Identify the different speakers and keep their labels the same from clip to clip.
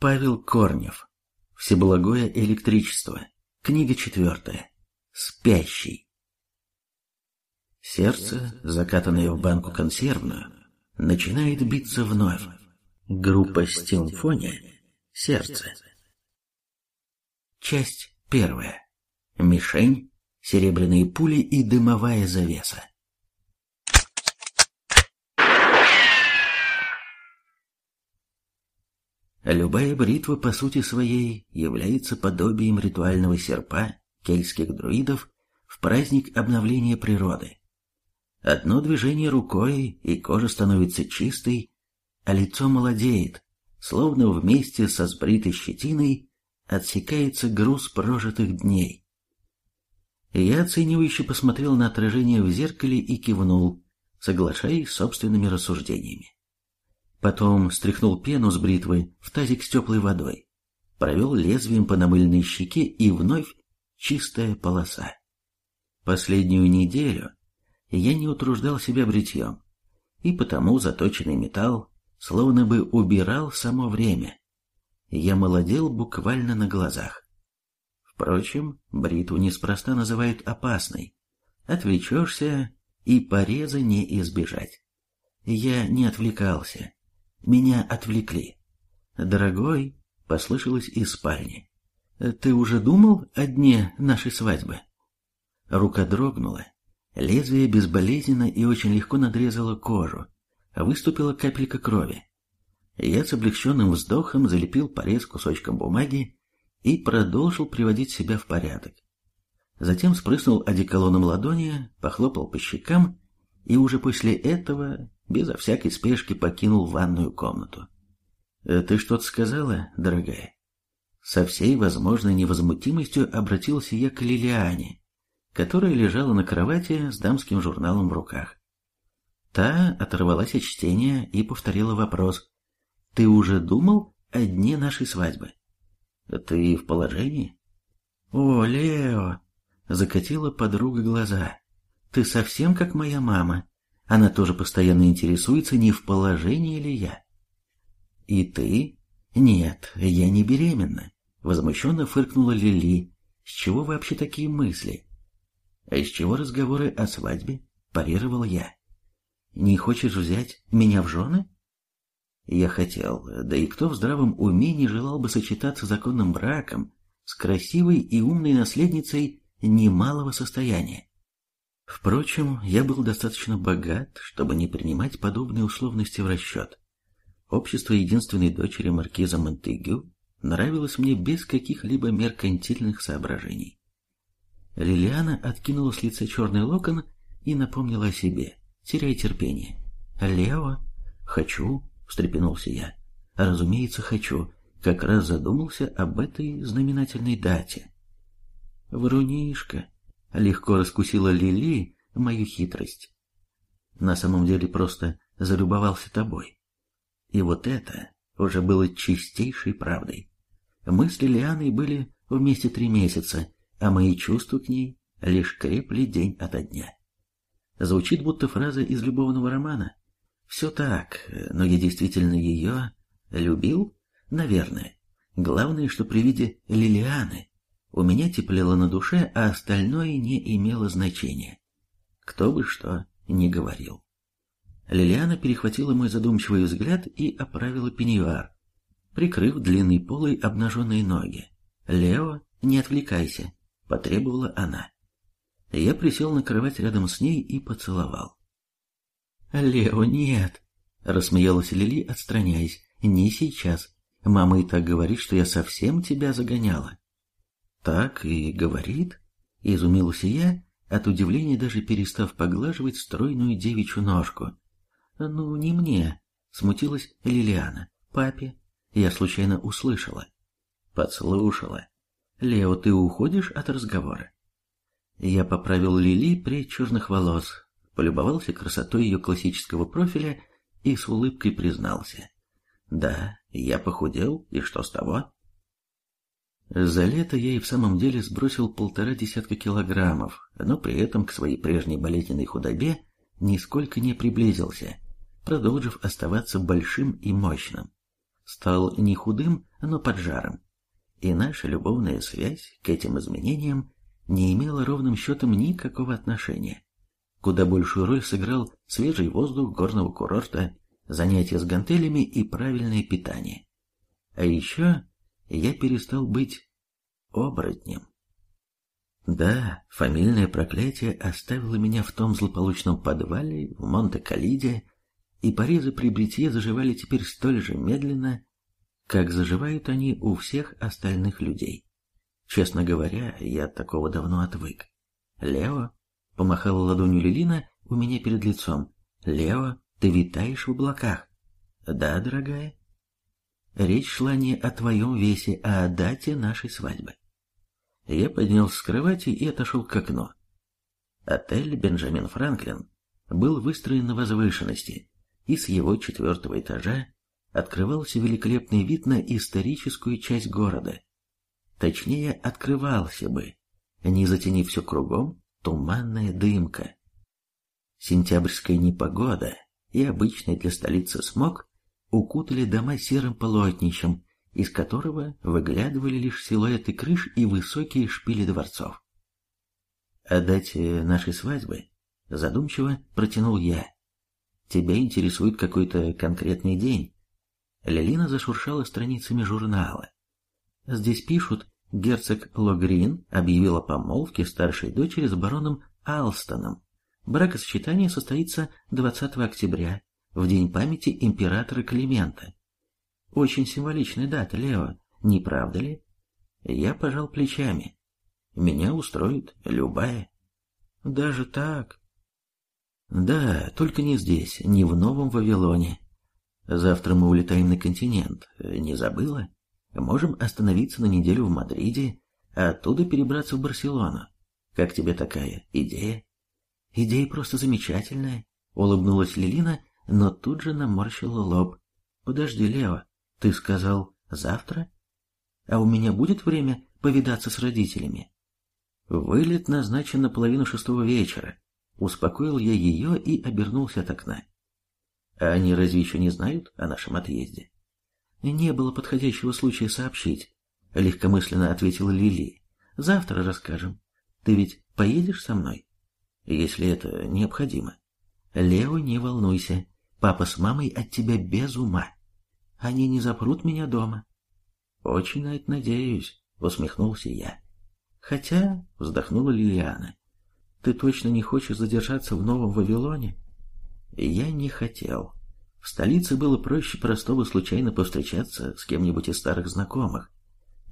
Speaker 1: Павел Корнев. Всеблагое электричество. Книга четвертая. Спящий. Сердце, закатанное в банку консервную, начинает биться вновь. Группа Стимфония. Сердце. Часть первая. Мишень, серебряные пули и дымовая завеса. Любая бритва по сути своей является подобием ритуального серпа кельтских друидов в праздник обновления природы. Одно движение рукой, и кожа становится чистой, а лицо молодеет, словно вместе со сбритой щетиной отсекается груз прожитых дней. Я оценивающе посмотрел на отражение в зеркале и кивнул, соглашаясь с собственными рассуждениями. Потом стряхнул пену с бритвы в тазик с теплой водой, провел лезвием по намыленной щеке и вновь чистая полоса. Последнюю неделю я не утруждал себя бритьем, и потому заточенный металл словно бы убирал само время. Я молодел буквально на глазах. Впрочем, бритву неспроста называют опасной. Отвлечешься, и пореза не избежать. Я не отвлекался. Меня отвлекли. «Дорогой», — послышалось из спальни, — «ты уже думал о дне нашей свадьбы?» Рука дрогнула, лезвие безболезненно и очень легко надрезало кожу, выступила капелька крови. Я с облегченным вздохом залепил порез кусочком бумаги и продолжил приводить себя в порядок. Затем спрыснул одеколоном ладони, похлопал по щекам и уже после этого, безо всякой спешки, покинул ванную комнату. «Э, «Ты что-то сказала, дорогая?» Со всей возможной невозмутимостью обратился я к Лилиане, которая лежала на кровати с дамским журналом в руках. Та оторвалась от чтения и повторила вопрос. «Ты уже думал о дне нашей свадьбы?» «Ты в положении?» «О, Лео!» — закатила подруга глаза. «Ты совсем как моя мама. Она тоже постоянно интересуется, не в положении ли я». «И ты?» «Нет, я не беременна», — возмущенно фыркнула Лили. «С чего вообще такие мысли?» «А из чего разговоры о свадьбе?» – парировал я. «Не хочешь взять меня в жены?» Я хотел, да и кто в здравом уме не желал бы сочетаться законным браком с красивой и умной наследницей немалого состояния. Впрочем, я был достаточно богат, чтобы не принимать подобные условности в расчет. Общество единственной дочери маркиза Монтегю нравилось мне без каких-либо меркантильных соображений. Лилиана откинула с лица черный локон и напомнила о себе, теряя терпение. «Лео, хочу, встрепенулся я. Разумеется, хочу. Как раз задумался об этой знаменательной дате. Врунишка. Легко раскусила Лили мою хитрость. На самом деле просто залюбовался тобой. И вот это уже было чистейшей правдой. Мы с Лилианой были вместе три месяца, а мои чувства к ней лишь крепли день ото дня. Звучит будто фраза из любовного романа, все так, но я действительно ее любил? Наверное. Главное, что при виде Лилианы у меня теплело на душе, а остальное не имело значения. Кто бы что ни говорил. Лилиана перехватила мой задумчивый взгляд и оправила пеньюар, прикрыв длинной полой обнаженные ноги. «Лео, не отвлекайся», — потребовала она. Я присел на кровать рядом с ней и поцеловал. «Лео, нет!» — рассмеялась Лили, отстраняясь. «Не сейчас. Мама и так говорит, что я совсем тебя загоняла». «Так и говорит?» — изумился я, от удивления даже перестав поглаживать стройную девичью ножку. «Ну, не мне», — смутилась Лилиана. «Папе. Я случайно услышала». «Подслушала. Лео, ты уходишь от разговора?» Я поправил Лили прядь черных волос, полюбовался красотой ее классического профиля и с улыбкой признался. «Да, я похудел, и что с того?» За лето я и в самом деле сбросил полтора десятка килограммов, но при этом к своей прежней болезненной худобе нисколько не приблизился, продолжив оставаться большим и мощным. стал не худым, но поджаром. И наша любовная связь к этим изменениям не имела ровным счетом никакого отношения. Куда большую роль сыграл свежий воздух горного курорта, занятия с гантелями и правильное питание. А еще я перестал быть оборотнем. Да, фамильное проклятие оставило меня в том злополучном подвале в Монте-Калиде, и порезы при бритье заживали теперь столь же медленно, как заживают они у всех остальных людей. Честно говоря, я от такого давно отвык. Лео, помахала ладонью Лилина у меня перед лицом. Лео, ты витаешь в облаках. Да, дорогая. Речь шла не о твоем весе, а о дате нашей свадьбы. Я поднялся с кровати и отошел к окну. Отель «Бенджамин Франклин» был выстроен на возвышенности, и с его четвертого этажа открывался великолепный вид на историческую часть города. Точнее, открывался бы, не затянив все кругом туманная дымка. Сентябрьская непогода и обычный для столицы смог укутали дома серым полотнищем, из которого выглядывали лишь силуэты крыш и высокие шпили дворцов. «О дате нашей свадьбы?» – задумчиво протянул я. «Тебя интересует какой-то конкретный день?» Лелина зашуршала страницами журнала. «Здесь пишут, герцог Логрин объявил о помолвке старшей дочери с бароном Алстоном. Бракосочетание состоится 20 октября, в день памяти императора Климента. Очень символичная дата, Лео, не правда ли? Я пожал плечами. Меня устроит любая. Даже так? Да, только не здесь, не в Новом Вавилоне. Завтра мы улетаем на континент. Не забыла? Можем остановиться на неделю в Мадриде, а оттуда перебраться в Барселону. Как тебе такая идея? Идея просто замечательная, улыбнулась Лилина, но тут же наморщила лоб. Подожди, Лео, ты сказал завтра? А у меня будет время повидаться с родителями? Вылет назначен на половину шестого вечера. Успокоил я ее и обернулся от окна. А они разве еще не знают о нашем отъезде? Не было подходящего случая сообщить, легкомысленно ответила Лили. Завтра расскажем. Ты ведь поедешь со мной? Если это необходимо. Лео, не волнуйся. Папа с мамой от тебя без ума. Они не запрут меня дома. Очень на это надеюсь, усмехнулся я. Хотя, вздохнула Лилиана, ты точно не хочешь задержаться в Новом Вавилоне? Я не хотел. В столице было проще простого случайно повстречаться с кем-нибудь из старых знакомых,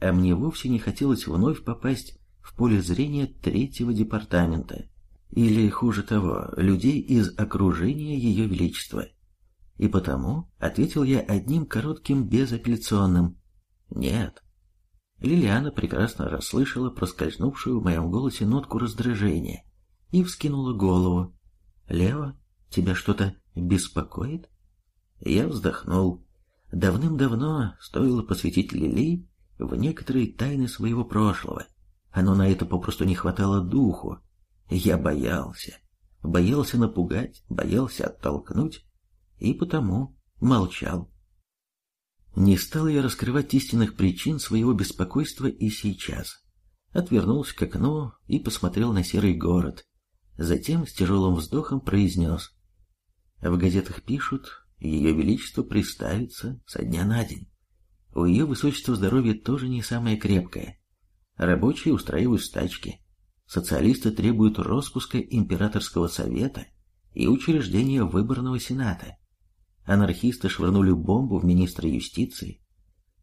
Speaker 1: а мне вовсе не хотелось вновь попасть в поле зрения третьего департамента, или, хуже того, людей из окружения Ее Величества. И потому ответил я одним коротким безапелляционным «нет». Лилиана прекрасно расслышала проскользнувшую в моем голосе нотку раздражения и вскинула голову. «Лео, тебя что-то беспокоит?» Я вздохнул. Давным-давно стоило посвятить Лили в некоторые тайны своего прошлого, но на это попросту не хватало духу. Я боялся, боялся напугать, боялся оттолкнуть, и потому молчал. Не стал я раскрывать истинных причин своего беспокойства и сейчас. Отвернулся к окну и посмотрел на серый город. Затем с тяжелым вздохом произнес. В газетах пишут, ее величество приставится со дня на день. У ее высочества здоровье тоже не самое крепкое. Рабочие устраивают стачки. Социалисты требуют распуска императорского совета и учреждения выборного сената. Анархисты швырнули бомбу в министра юстиции.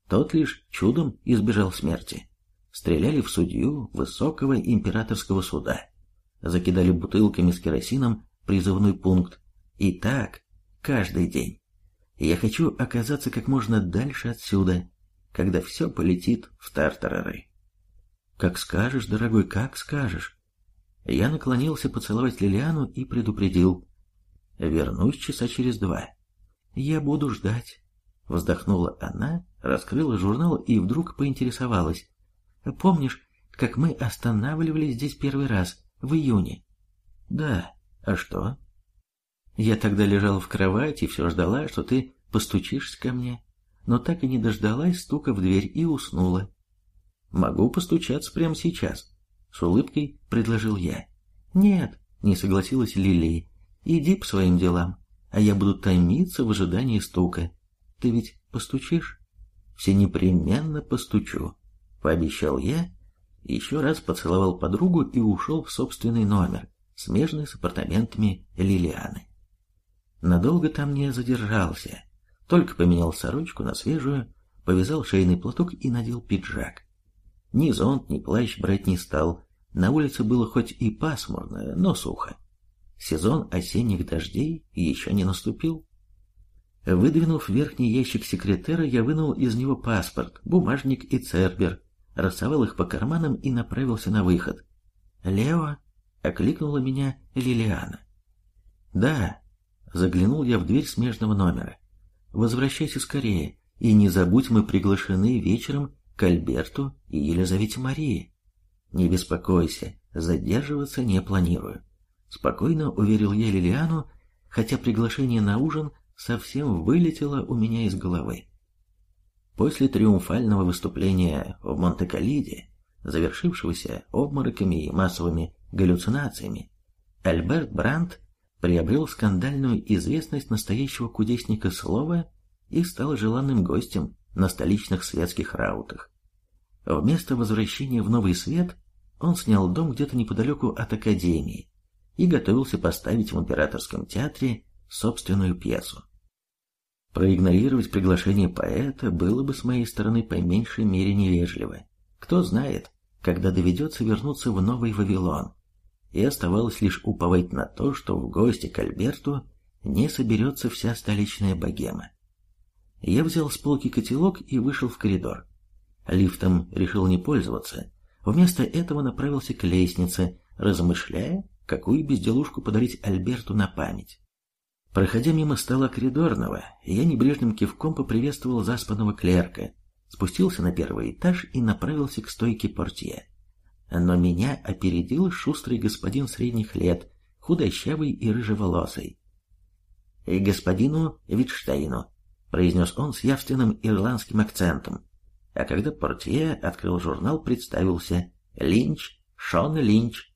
Speaker 1: Тот лишь чудом избежал смерти. Стреляли в судью высокого императорского суда. Закидали бутылками с керосином призывной пункт. И так каждый день. Я хочу оказаться как можно дальше отсюда, когда все полетит в тартарары. Как скажешь, дорогой, как скажешь. Я наклонился поцеловать Лилиану и предупредил. Вернусь часа через два. «Я буду ждать», — вздохнула она, раскрыла журнал и вдруг поинтересовалась. «Помнишь, как мы останавливались здесь первый раз, в июне?» «Да. А что?» «Я тогда лежала в кровати и все ждала, что ты постучишься ко мне, но так и не дождалась стука в дверь и уснула. «Могу постучаться прямо сейчас», — с улыбкой предложил я. «Нет», — не согласилась Лилия, — «иди по своим делам, а я буду томиться в ожидании стука. Ты ведь постучишь?» «Все непременно постучу», — пообещал я, еще раз поцеловал подругу и ушел в собственный номер, смежный с апартаментами Лилианы. Надолго там не задержался, только поменял сорочку на свежую, повязал шейный платок и надел пиджак. Ни зонт, ни плащ брать не стал. На улице было хоть и пасмурно, но сухо. Сезон осенних дождей еще не наступил. Выдвинув верхний ящик секретера, я вынул из него паспорт, бумажник и цербер, рассовал их по карманам и направился на выход. «Лео?» — окликнула меня Лилиана. «Да», — заглянул я в дверь смежного номера. «Возвращайся скорее, и не забудь, мы приглашены вечером к Альберту и Елизавете Марии. Не беспокойся, задерживаться не планирую. Спокойно уверил я Лилиану, хотя приглашение на ужин совсем вылетело у меня из головы. После триумфального выступления в Монте-Калиде, завершившегося обмороками и массовыми галлюцинациями, Альберт Брандт приобрел скандальную известность настоящего кудесника слова и стал желанным гостем на столичных светских раутах. Вместо возвращения в Новый Свет он снял дом где-то неподалеку от Академии и готовился поставить в Императорском театре собственную пьесу. Проигнорировать приглашение поэта было бы с моей стороны по меньшей мере невежливо. Кто знает, когда доведется вернуться в Новый Вавилон. И оставалось лишь уповать на то, что в гости к Альберту не соберется вся столичная богема. Я взял с полки котелок и вышел в коридор. Лифтом решил не пользоваться. Вместо этого направился к лестнице, размышляя, какую безделушку подарить Альберту на память. Проходя мимо стола коридорного, я небрежным кивком поприветствовал заспанного клерка, спустился на первый этаж и направился к стойке портье. Но меня опередил шустрый господин средних лет, худощавый и рыжеволосый. «И господину Витштейну», произнес он с явственным ирландским акцентом. А когда портье открыл журнал, представился Линч, Шон Линч.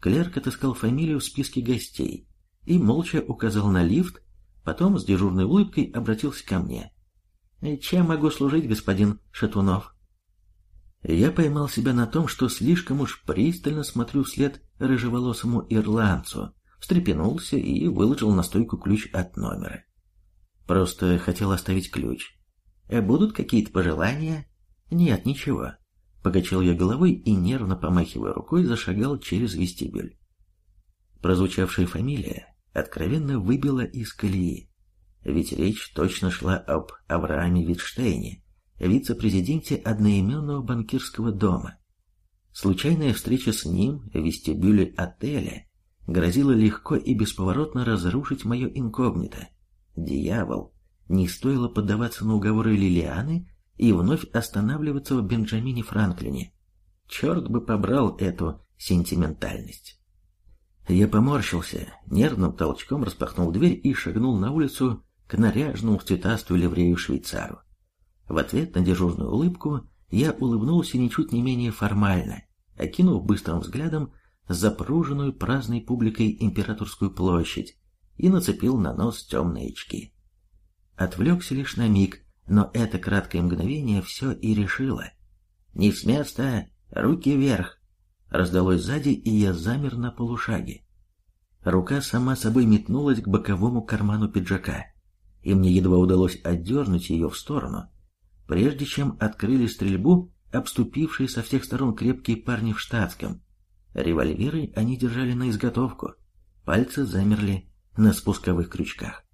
Speaker 1: Клерк отыскал фамилию в списке гостей и молча указал на лифт, потом с дежурной улыбкой обратился ко мне. «Чем могу служить, господин Шатунов?» Я поймал себя на том, что слишком уж пристально смотрю вслед рыжеволосому ирландцу, встрепенулся и выложил на стойку ключ от номера. Просто хотел оставить ключ. Э, будут какие-то пожелания? Нет, ничего. Покачал я головой и, нервно помахивая рукой, зашагал через вестибюль. Прозвучавшая фамилия откровенно выбила из колеи. Ведь речь точно шла об Аврааме Витштейне, вице-президенте одноименного банкирского дома. Случайная встреча с ним в вестибюле отеля грозила легко и бесповоротно разрушить мое инкогнито. Дьявол, не стоило поддаваться на уговоры Лилианы и вновь останавливаться в Бенджамине Франклине. Черт бы побрал эту сентиментальность. Я поморщился, нервным толчком распахнул дверь и шагнул на улицу к наряженному в цветастую ливрею швейцару. В ответ на дежурную улыбку я улыбнулся ничуть не менее формально, окинув быстрым взглядом запруженную праздной публикой императорскую площадь, и нацепил на нос темные очки. Отвлекся лишь на миг, но это краткое мгновение все и решило. «Не с места, руки вверх!» Раздалось сзади, и я замер на полушаге. Рука сама собой метнулась к боковому карману пиджака, и мне едва удалось отдернуть ее в сторону, прежде чем открыли стрельбу обступившие со всех сторон крепкие парни в штатском. Револьверы они держали на изготовку, пальцы замерли на спусковых крючках.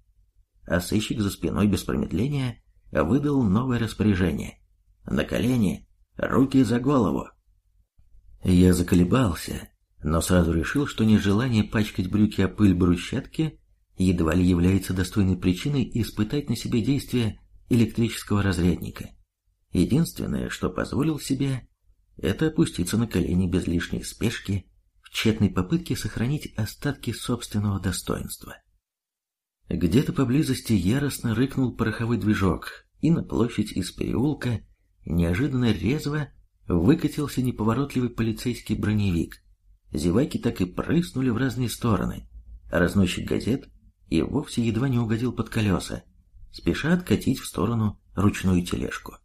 Speaker 1: А сыщик за спиной без промедления выдал новое распоряжение. На колени, руки за голову. Я заколебался, но сразу решил, что нежелание пачкать брюки о пыль брусчатки едва ли является достойной причиной испытать на себе действие электрического разрядника. Единственное, что позволил себе, это опуститься на колени без лишней спешки тщетной попытке сохранить остатки собственного достоинства. Где-то поблизости яростно рыкнул пороховой движок, и на площадь из переулка неожиданно резво выкатился неповоротливый полицейский броневик. Зеваки так и прыснули в разные стороны, а разносчик газет и вовсе едва не угодил под колеса, спеша откатить в сторону ручную тележку.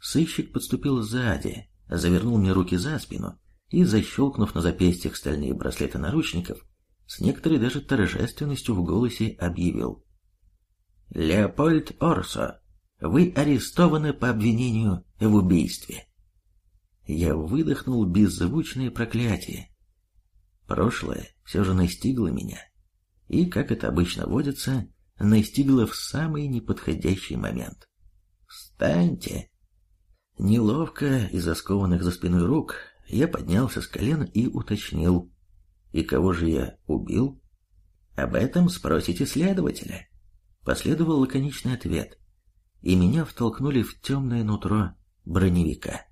Speaker 1: Сыщик подступил сзади, завернул мне руки за спину и, защелкнув на запястьях стальные браслеты наручников, с некоторой даже торжественностью в голосе объявил. «Леопольд Орсо, вы арестованы по обвинению в убийстве». Я выдохнул беззвучное проклятие. Прошлое все же настигло меня. И, как это обычно водится, настигло в самый неподходящий момент. «Встаньте!» Неловко, из-за скованных за спиной рук, я поднялся с колена и уточнил. И кого же я убил? Об этом спросите следователя. Последовал лаконичный ответ, и меня втолкнули в темное нутро броневика.